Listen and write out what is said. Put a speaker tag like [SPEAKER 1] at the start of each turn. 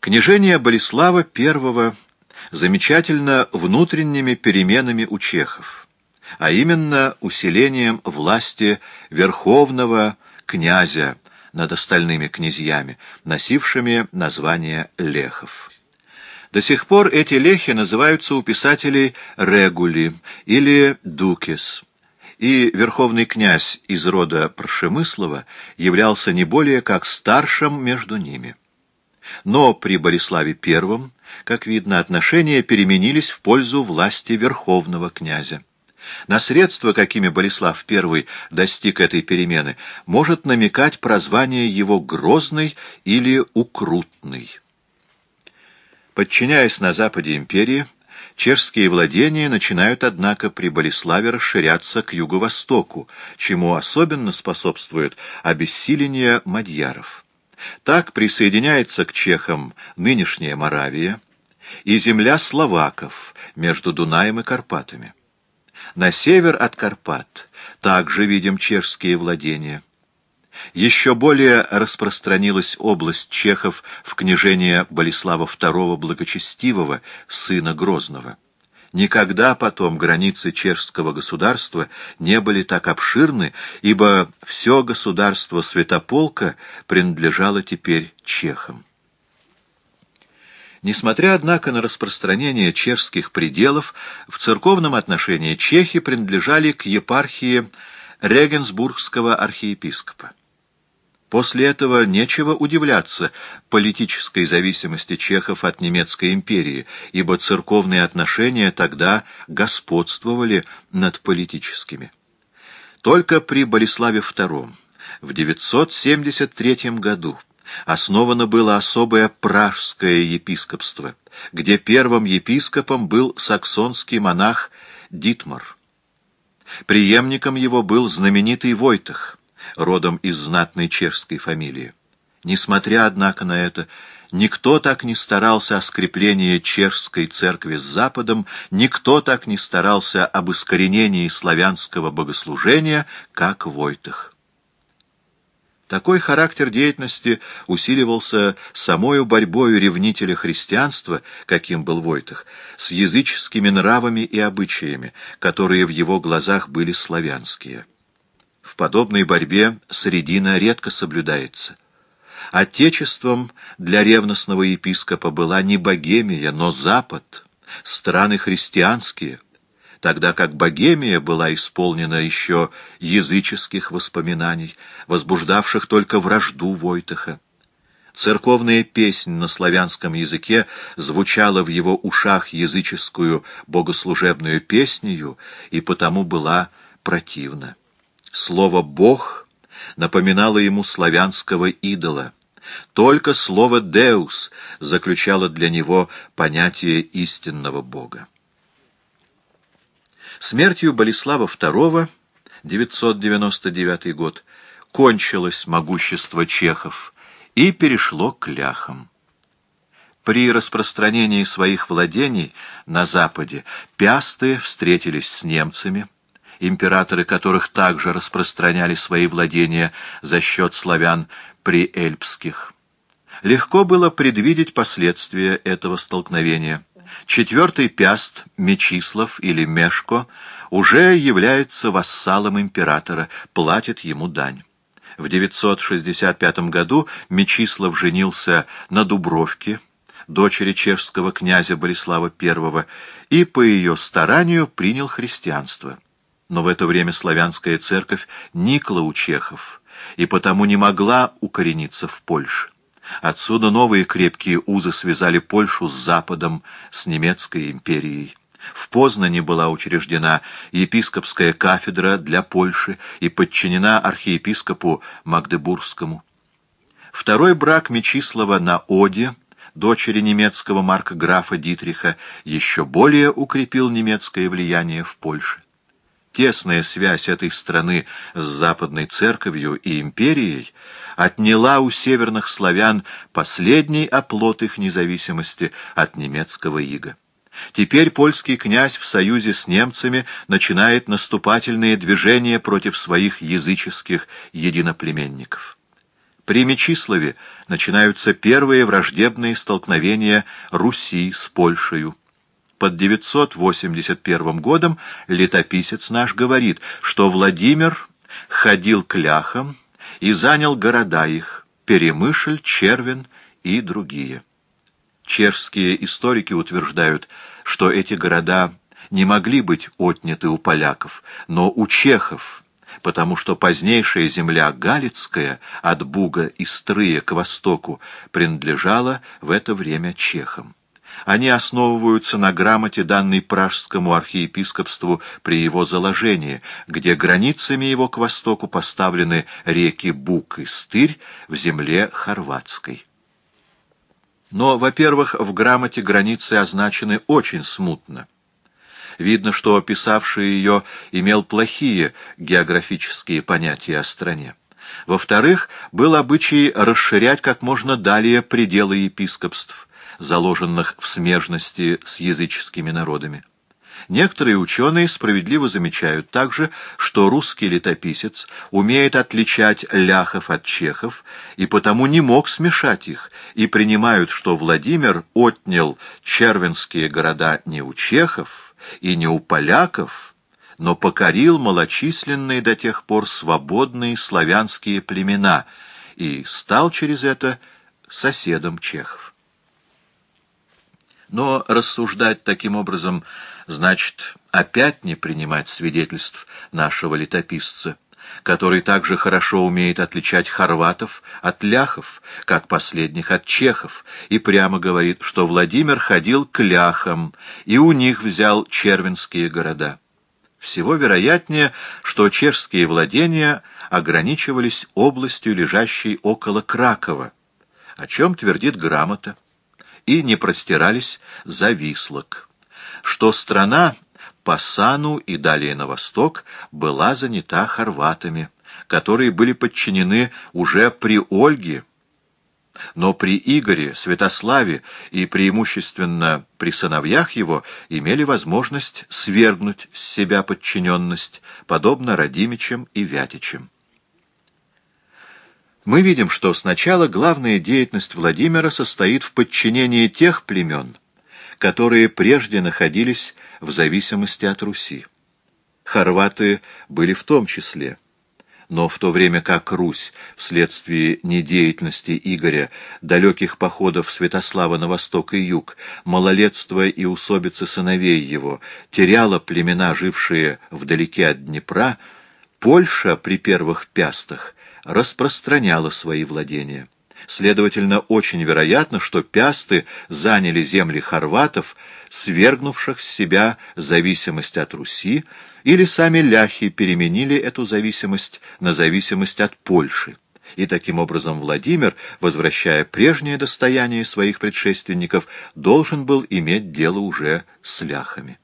[SPEAKER 1] Княжение Болеслава I замечательно внутренними переменами у чехов, а именно усилением власти верховного князя над остальными князьями, носившими название лехов. До сих пор эти лехи называются у писателей регули или дукес, и верховный князь из рода Прошемыслова являлся не более как старшим между ними. Но при Болеславе I, как видно, отношения переменились в пользу власти верховного князя. На средства, какими Болеслав I достиг этой перемены, может намекать прозвание его «Грозный» или «Укрутный». Подчиняясь на западе империи, чешские владения начинают, однако, при Болеславе расширяться к юго-востоку, чему особенно способствует обессиление мадьяров. Так присоединяется к чехам нынешняя Моравия и земля словаков между Дунаем и Карпатами. На север от Карпат также видим чешские владения. Еще более распространилась область чехов в княжение Болеслава II Благочестивого, сына Грозного. Никогда потом границы чешского государства не были так обширны, ибо все государство Святополка принадлежало теперь чехам. Несмотря, однако, на распространение чешских пределов, в церковном отношении чехи принадлежали к епархии Регенсбургского архиепископа. После этого нечего удивляться политической зависимости чехов от немецкой империи, ибо церковные отношения тогда господствовали над политическими. Только при Болеславе II в 973 году основано было особое пражское епископство, где первым епископом был саксонский монах Дитмар. Приемником его был знаменитый Войтах, родом из знатной чешской фамилии. Несмотря, однако, на это, никто так не старался о скреплении чешской церкви с Западом, никто так не старался об искоренении славянского богослужения, как Войтах. Такой характер деятельности усиливался самою борьбою ревнителя христианства, каким был Войтах, с языческими нравами и обычаями, которые в его глазах были славянские. В подобной борьбе средина редко соблюдается. Отечеством для ревностного епископа была не Богемия, но Запад, страны христианские, тогда как Богемия была исполнена еще языческих воспоминаний, возбуждавших только вражду Войтаха. Церковная песнь на славянском языке звучала в его ушах языческую богослужебную песнею и потому была противна. Слово «бог» напоминало ему славянского идола. Только слово «деус» заключало для него понятие истинного бога. Смертью Болеслава II, 999 год, кончилось могущество чехов и перешло к ляхам. При распространении своих владений на Западе пясты встретились с немцами, императоры которых также распространяли свои владения за счет славян приэльпских. Легко было предвидеть последствия этого столкновения. Четвертый пяст, Мечислав или Мешко, уже является вассалом императора, платит ему дань. В 965 году Мечислав женился на Дубровке, дочери чешского князя Болеслава I, и по ее старанию принял христианство. Но в это время славянская церковь никла у чехов и потому не могла укорениться в Польше. Отсюда новые крепкие узы связали Польшу с Западом, с немецкой империей. В Познане была учреждена епископская кафедра для Польши и подчинена архиепископу Магдебургскому. Второй брак Мечислава на Оде, дочери немецкого марка-графа Дитриха, еще более укрепил немецкое влияние в Польше. Тесная связь этой страны с западной церковью и империей отняла у северных славян последний оплот их независимости от немецкого ига. Теперь польский князь в союзе с немцами начинает наступательные движения против своих языческих единоплеменников. При Мечиславе начинаются первые враждебные столкновения Руси с Польшей. Под 981 годом летописец наш говорит, что Владимир ходил к ляхам и занял города их — Перемышль, Червен и другие. Чешские историки утверждают, что эти города не могли быть отняты у поляков, но у чехов, потому что позднейшая земля Галицкая от Буга и Стрыя к востоку принадлежала в это время чехам. Они основываются на грамоте, данной пражскому архиепископству при его заложении, где границами его к востоку поставлены реки Буг и Стырь в земле Хорватской. Но, во-первых, в грамоте границы означены очень смутно. Видно, что писавший ее имел плохие географические понятия о стране. Во-вторых, был обычай расширять как можно далее пределы епископств, заложенных в смежности с языческими народами. Некоторые ученые справедливо замечают также, что русский летописец умеет отличать ляхов от чехов и потому не мог смешать их, и принимают, что Владимир отнял червенские города не у чехов и не у поляков, но покорил малочисленные до тех пор свободные славянские племена и стал через это соседом чехов. Но рассуждать таким образом значит опять не принимать свидетельств нашего летописца, который также хорошо умеет отличать хорватов от ляхов, как последних от чехов, и прямо говорит, что Владимир ходил к ляхам и у них взял червенские города. Всего вероятнее, что чешские владения ограничивались областью, лежащей около Кракова, о чем твердит грамота и не простирались за Вислок, что страна по Сану и далее на восток была занята хорватами, которые были подчинены уже при Ольге, но при Игоре, Святославе и преимущественно при сыновьях его имели возможность свергнуть с себя подчиненность, подобно Радимичам и Вятичам. Мы видим, что сначала главная деятельность Владимира состоит в подчинении тех племен, которые прежде находились в зависимости от Руси. Хорваты были в том числе. Но в то время как Русь, вследствие недеятельности Игоря, далеких походов Святослава на восток и юг, малолетства и усобицы сыновей его, теряла племена, жившие вдалеке от Днепра, Польша при первых пястах распространяла свои владения. Следовательно, очень вероятно, что пясты заняли земли хорватов, свергнувших с себя зависимость от Руси, или сами ляхи переменили эту зависимость на зависимость от Польши. И таким образом Владимир, возвращая прежнее достояние своих предшественников, должен был иметь дело уже с ляхами.